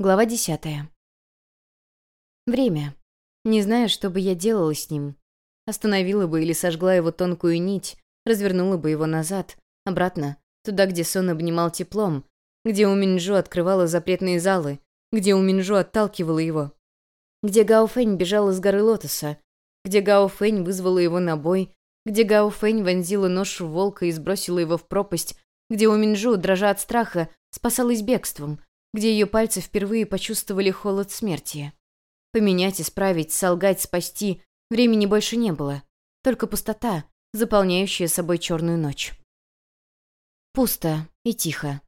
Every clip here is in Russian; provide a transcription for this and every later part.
Глава десятая. Время. Не знаю, что бы я делала с ним. Остановила бы или сожгла его тонкую нить, развернула бы его назад, обратно, туда, где сон обнимал теплом, где у Минджу открывала запретные залы, где у Минджу отталкивала его, где Гао Фэнь бежала с горы Лотоса, где Гао Фэнь вызвала его на бой, где Гао Фэнь вонзила нож в волка и сбросила его в пропасть, где у Минджу, дрожа от страха, спасалась бегством — где ее пальцы впервые почувствовали холод смерти. Поменять, исправить, солгать, спасти времени больше не было. Только пустота, заполняющая собой черную ночь. Пусто и тихо.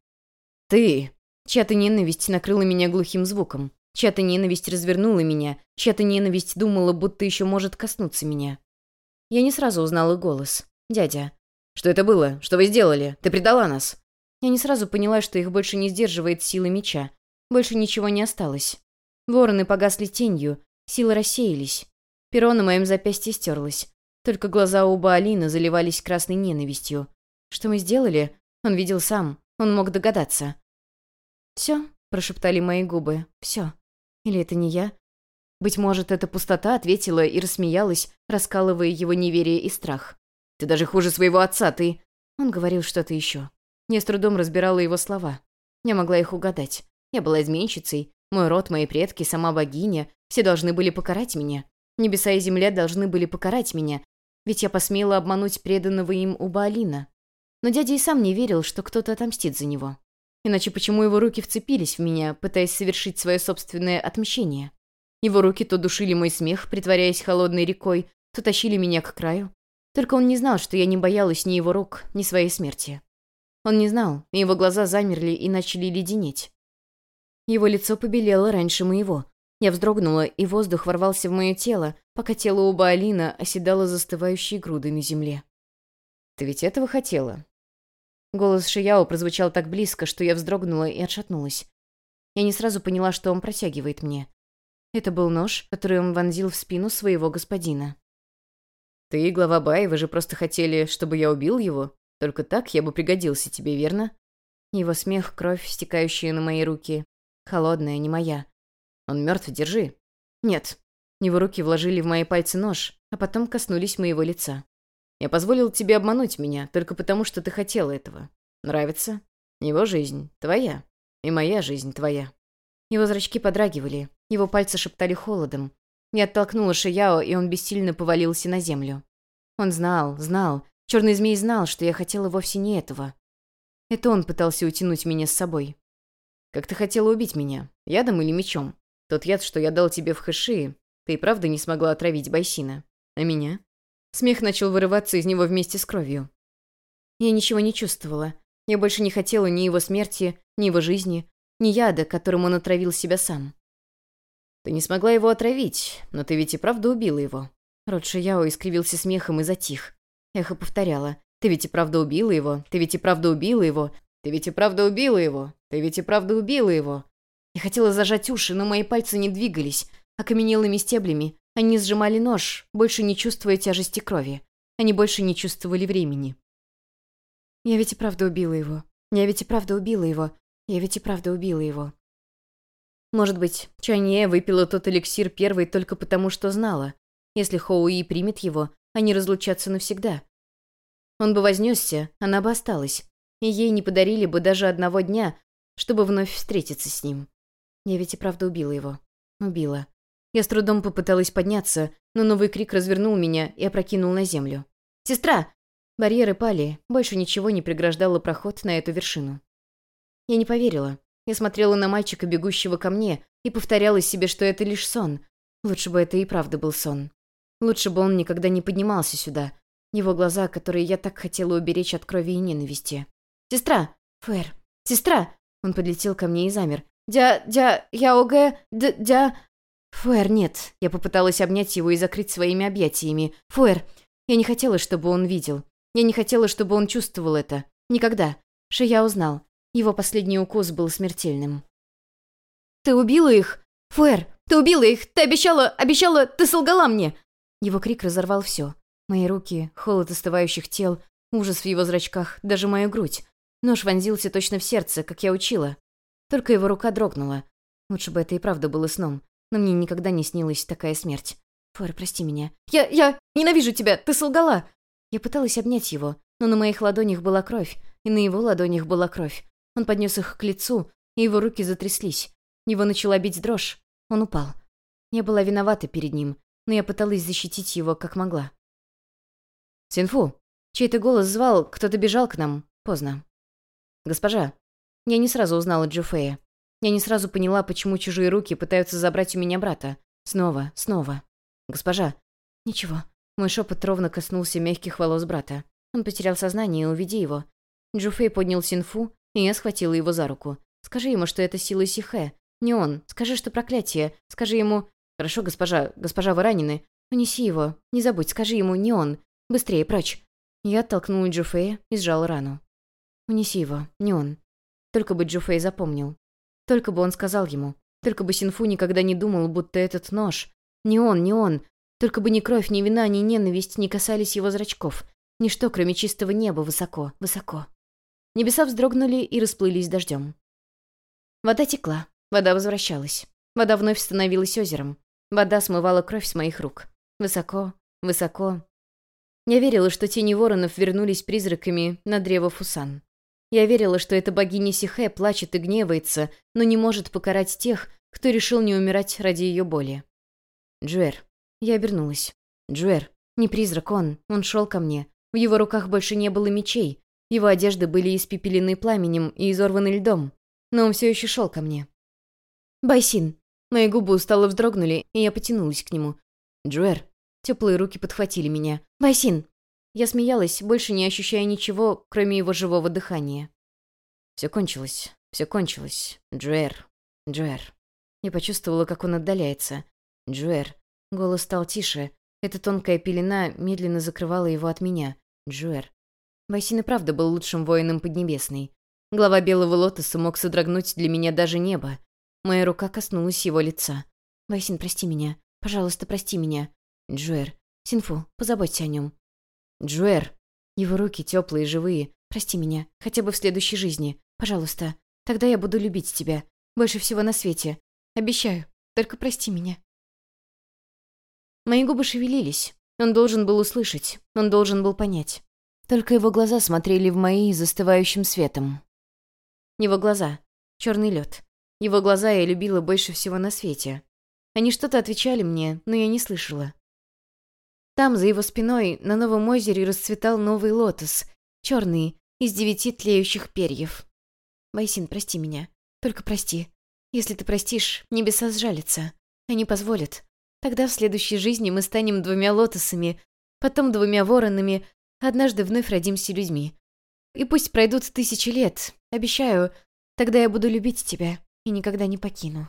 «Ты!» Чья-то ненависть накрыла меня глухим звуком. Чья-то ненависть развернула меня. Чья-то ненависть думала, будто еще может коснуться меня. Я не сразу узнала голос. «Дядя». «Что это было? Что вы сделали? Ты предала нас?» Я не сразу поняла, что их больше не сдерживает сила меча. Больше ничего не осталось. Вороны погасли тенью, силы рассеялись. Перо на моем запястье стерлось. Только глаза у Баалина заливались красной ненавистью. Что мы сделали? Он видел сам. Он мог догадаться. «Все», — прошептали мои губы. «Все». Или это не я? Быть может, эта пустота ответила и рассмеялась, раскалывая его неверие и страх. «Ты даже хуже своего отца, ты...» Он говорил что-то еще. Я с трудом разбирала его слова. Я могла их угадать. Я была изменщицей. Мой род, мои предки, сама богиня. Все должны были покарать меня. Небеса и земля должны были покарать меня. Ведь я посмела обмануть преданного им Убаалина. Но дядя и сам не верил, что кто-то отомстит за него. Иначе почему его руки вцепились в меня, пытаясь совершить свое собственное отмщение? Его руки то душили мой смех, притворяясь холодной рекой, то тащили меня к краю. Только он не знал, что я не боялась ни его рук, ни своей смерти. Он не знал, его глаза замерли и начали леденеть. Его лицо побелело раньше моего. Я вздрогнула, и воздух ворвался в мое тело, пока тело у Баалина оседало застывающей грудой на земле. «Ты ведь этого хотела?» Голос Шияо прозвучал так близко, что я вздрогнула и отшатнулась. Я не сразу поняла, что он протягивает мне. Это был нож, который он вонзил в спину своего господина. «Ты и глава Баи, вы же просто хотели, чтобы я убил его?» Только так я бы пригодился тебе, верно?» Его смех, кровь, стекающая на мои руки. Холодная, не моя. «Он мертв, держи». «Нет». Его руки вложили в мои пальцы нож, а потом коснулись моего лица. «Я позволил тебе обмануть меня, только потому, что ты хотела этого. Нравится? Его жизнь твоя, и моя жизнь твоя». Его зрачки подрагивали, его пальцы шептали холодом. Я оттолкнула Шияо, и он бессильно повалился на землю. Он знал, знал, Черный змей знал, что я хотела вовсе не этого. Это он пытался утянуть меня с собой. «Как ты хотела убить меня? Ядом или мечом? Тот яд, что я дал тебе в хэши, ты и правда не смогла отравить Байсина. А меня?» Смех начал вырываться из него вместе с кровью. Я ничего не чувствовала. Я больше не хотела ни его смерти, ни его жизни, ни яда, которым он отравил себя сам. «Ты не смогла его отравить, но ты ведь и правда убила его». Рот Шияо искривился смехом и затих. Эхо повторяло. «Ты ведь и правда убила его? Ты ведь и правда убила его? Ты ведь и правда убила его? Ты ведь и правда убила его?» Я хотела зажать уши, но мои пальцы не двигались. Окаменелыми стеблями они сжимали нож, больше не чувствуя тяжести крови. Они больше не чувствовали времени. Я ведь и правда убила его. Я ведь и правда убила его. Я ведь и правда убила его. Может быть, Чанье выпила тот эликсир первой только потому, что знала. Если Хоуи примет его, они разлучатся навсегда. Он бы вознесся, она бы осталась, и ей не подарили бы даже одного дня, чтобы вновь встретиться с ним. Я ведь и правда убила его. Убила. Я с трудом попыталась подняться, но новый крик развернул меня и опрокинул на землю. «Сестра!» Барьеры пали, больше ничего не преграждало проход на эту вершину. Я не поверила. Я смотрела на мальчика, бегущего ко мне, и повторяла себе, что это лишь сон. Лучше бы это и правда был сон. Лучше бы он никогда не поднимался сюда. Его глаза, которые я так хотела уберечь от крови и ненависти. «Сестра! Фэр! Сестра!» Он подлетел ко мне и замер. «Дя... дя... я ОГ... д... дя...» «Фуэр, нет». Я попыталась обнять его и закрыть своими объятиями. «Фуэр, я не хотела, чтобы он видел. Я не хотела, чтобы он чувствовал это. Никогда. Шия узнал. Его последний укус был смертельным». «Ты убила их? Фуэр, ты убила их! Ты обещала... обещала... ты солгала мне!» Его крик разорвал все. Мои руки, холод остывающих тел, ужас в его зрачках, даже мою грудь. Нож вонзился точно в сердце, как я учила. Только его рука дрогнула. Лучше бы это и правда было сном, но мне никогда не снилась такая смерть. Фор, прости меня. Я... я... ненавижу тебя! Ты солгала!» Я пыталась обнять его, но на моих ладонях была кровь, и на его ладонях была кровь. Он поднес их к лицу, и его руки затряслись. Его начала бить дрожь. Он упал. Я была виновата перед ним, но я пыталась защитить его как могла. «Синфу!» Чей-то голос звал, кто-то бежал к нам. Поздно. «Госпожа!» Я не сразу узнала Джуфея. Я не сразу поняла, почему чужие руки пытаются забрать у меня брата. Снова, снова. «Госпожа!» «Ничего». Мой шепот ровно коснулся мягких волос брата. Он потерял сознание, уведи его. Джуфей поднял Синфу, и я схватила его за руку. «Скажи ему, что это сила Сихэ. Не он. Скажи, что проклятие. Скажи ему...» «Хорошо, госпожа. Госпожа, вы ранены. Унеси его. Не забудь, скажи ему, не он. Быстрее, прочь». Я оттолкнула Джуфея и сжала рану. «Унеси его. Не он». Только бы Джуфей запомнил. Только бы он сказал ему. Только бы Синфу никогда не думал, будто этот нож... Не он, не он. Только бы ни кровь, ни вина, ни ненависть не касались его зрачков. Ничто, кроме чистого неба, высоко, высоко. Небеса вздрогнули и расплылись дождем. Вода текла, вода возвращалась. Вода вновь становилась озером. Вода смывала кровь с моих рук. Высоко, высоко. Я верила, что тени воронов вернулись призраками на древо Фусан. Я верила, что эта богиня Сихэ плачет и гневается, но не может покарать тех, кто решил не умирать ради ее боли. Джуэр. Я обернулась. Джуэр. Не призрак он. Он шел ко мне. В его руках больше не было мечей. Его одежды были испепелены пламенем и изорваны льдом. Но он все еще шел ко мне. Байсин. Мои губы устало вздрогнули, и я потянулась к нему. Джуэр. Теплые руки подхватили меня. Байсин. Я смеялась, больше не ощущая ничего, кроме его живого дыхания. Все кончилось. Все кончилось. Джуэр. Джуэр. Я почувствовала, как он отдаляется. Джуэр. Голос стал тише. Эта тонкая пелена медленно закрывала его от меня. Джуэр. Вайсин и правда был лучшим воином Поднебесной. Глава Белого Лотоса мог содрогнуть для меня даже небо. Моя рука коснулась его лица. «Вайсин, прости меня. Пожалуйста, прости меня. Джуэр. Синфу, позаботься о нем. Джуэр. Его руки теплые, живые. Прости меня. Хотя бы в следующей жизни. Пожалуйста. Тогда я буду любить тебя. Больше всего на свете. Обещаю. Только прости меня. Мои губы шевелились. Он должен был услышать. Он должен был понять. Только его глаза смотрели в мои застывающим светом. Его глаза. Черный лед. Его глаза я любила больше всего на свете. Они что-то отвечали мне, но я не слышала. Там, за его спиной, на новом озере расцветал новый лотос. Черный, из девяти тлеющих перьев. Байсин, прости меня. Только прости. Если ты простишь, небеса сжалятся. Они позволят. Тогда в следующей жизни мы станем двумя лотосами, потом двумя воронами, однажды вновь родимся людьми. И пусть пройдут тысячи лет, обещаю, тогда я буду любить тебя и никогда не покину.